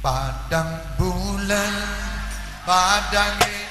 padang bulan padange kaya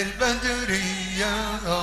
بأهل